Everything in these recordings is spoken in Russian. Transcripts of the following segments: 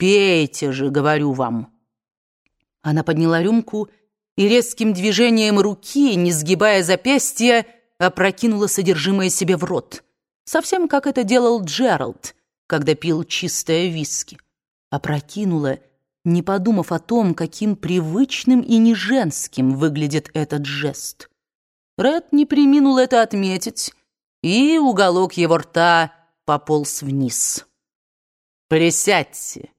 Пейте же, говорю вам». Она подняла рюмку и резким движением руки, не сгибая запястья, опрокинула содержимое себе в рот. Совсем как это делал Джеральд, когда пил чистое виски. Опрокинула, не подумав о том, каким привычным и неженским выглядит этот жест. Ред не приминул это отметить, и уголок его рта пополз вниз. «Присядьте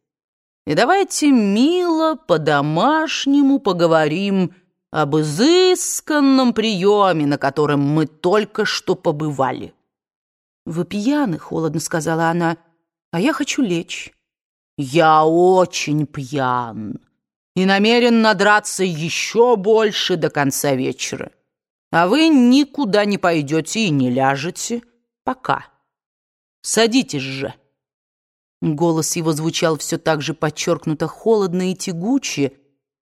и давайте мило по-домашнему поговорим об изысканном приеме, на котором мы только что побывали». «Вы пьяны», — холодно сказала она, — «а я хочу лечь». «Я очень пьян и намерен надраться еще больше до конца вечера. А вы никуда не пойдете и не ляжете пока. Садитесь же». Голос его звучал все так же подчеркнуто холодно и тягуче,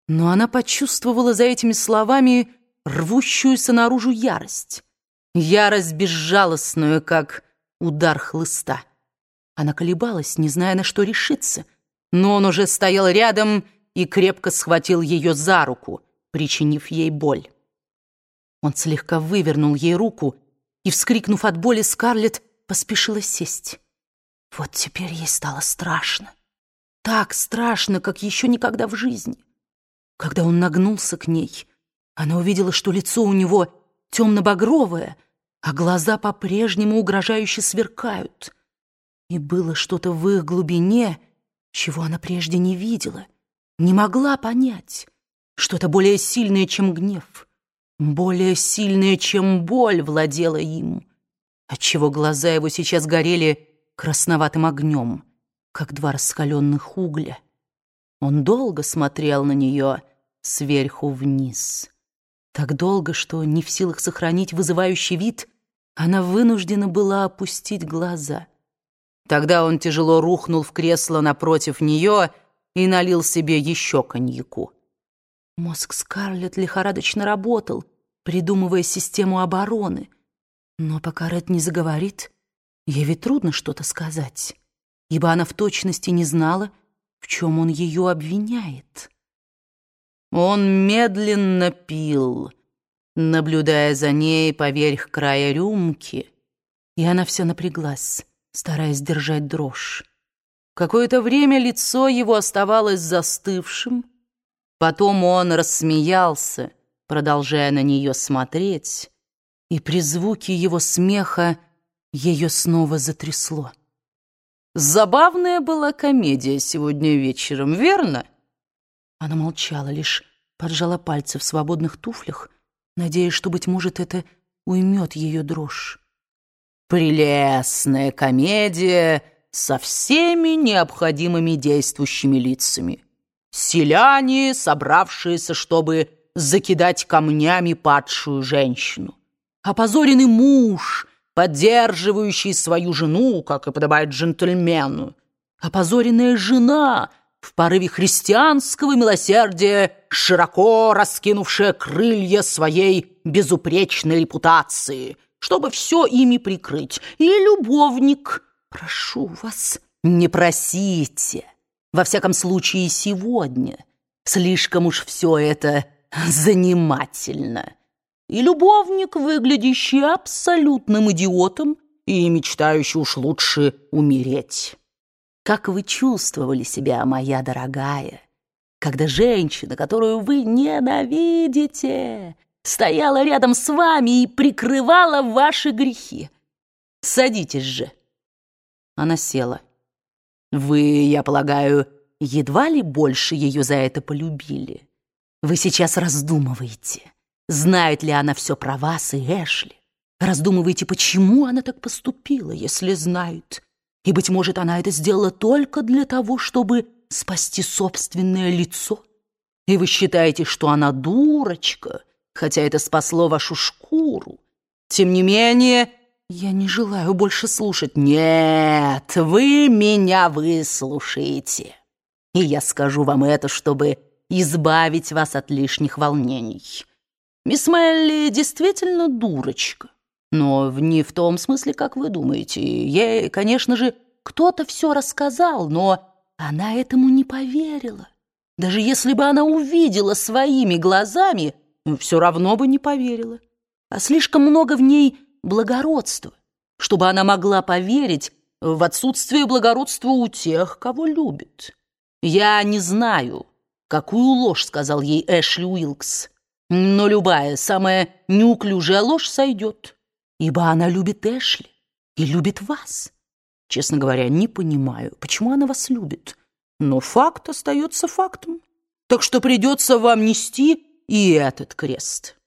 но она почувствовала за этими словами рвущуюся наружу ярость. Ярость безжалостную, как удар хлыста. Она колебалась, не зная, на что решиться, но он уже стоял рядом и крепко схватил ее за руку, причинив ей боль. Он слегка вывернул ей руку, и, вскрикнув от боли, Скарлетт поспешила сесть. Вот теперь ей стало страшно. Так страшно, как еще никогда в жизни. Когда он нагнулся к ней, она увидела, что лицо у него темно-багровое, а глаза по-прежнему угрожающе сверкают. И было что-то в их глубине, чего она прежде не видела, не могла понять. Что-то более сильное, чем гнев, более сильное, чем боль владела им, отчего глаза его сейчас горели красноватым огнем, как два раскаленных угля. Он долго смотрел на нее сверху вниз. Так долго, что не в силах сохранить вызывающий вид, она вынуждена была опустить глаза. Тогда он тяжело рухнул в кресло напротив нее и налил себе еще коньяку. Мозг Скарлетт лихорадочно работал, придумывая систему обороны. Но пока Ред не заговорит, Ей ведь трудно что-то сказать, ибо она в точности не знала, в чем он ее обвиняет. Он медленно пил, наблюдая за ней поверх края рюмки, и она все напряглась, стараясь держать дрожь. Какое-то время лицо его оставалось застывшим, потом он рассмеялся, продолжая на нее смотреть, и при звуке его смеха ее снова затрясло. «Забавная была комедия сегодня вечером, верно?» Она молчала, лишь поджала пальцы в свободных туфлях, надеясь, что, быть может, это уймет ее дрожь. «Прелестная комедия со всеми необходимыми действующими лицами. Селяне, собравшиеся, чтобы закидать камнями падшую женщину. Опозоренный муж, поддерживающий свою жену, как и подобает джентльмену. Опозоренная жена в порыве христианского милосердия, широко раскинувшая крылья своей безупречной репутации, чтобы все ими прикрыть. И любовник, прошу вас, не просите, во всяком случае сегодня. Слишком уж все это занимательно и любовник, выглядящий абсолютным идиотом и мечтающий уж лучше умереть. Как вы чувствовали себя, моя дорогая, когда женщина, которую вы ненавидите, стояла рядом с вами и прикрывала ваши грехи? Садитесь же. Она села. Вы, я полагаю, едва ли больше ее за это полюбили. Вы сейчас раздумываете. Знает ли она все про вас и Эшли? Раздумываете, почему она так поступила, если знает? И, быть может, она это сделала только для того, чтобы спасти собственное лицо? И вы считаете, что она дурочка, хотя это спасло вашу шкуру? Тем не менее, я не желаю больше слушать. Нет, вы меня выслушаете. И я скажу вам это, чтобы избавить вас от лишних волнений. Мисс Мелли действительно дурочка. Но не в том смысле, как вы думаете. Ей, конечно же, кто-то все рассказал, но Она этому не поверила. Даже если бы она увидела своими глазами, все равно бы не поверила. А слишком много в ней благородства, чтобы она могла поверить в отсутствие благородства у тех, кого любит. Я не знаю, какую ложь сказал ей Эшли Уилкс, но любая, самая неуклюжая ложь сойдет, ибо она любит Эшли и любит вас. Честно говоря, не понимаю, почему она вас любит, но факт остается фактом. Так что придется вам нести и этот крест».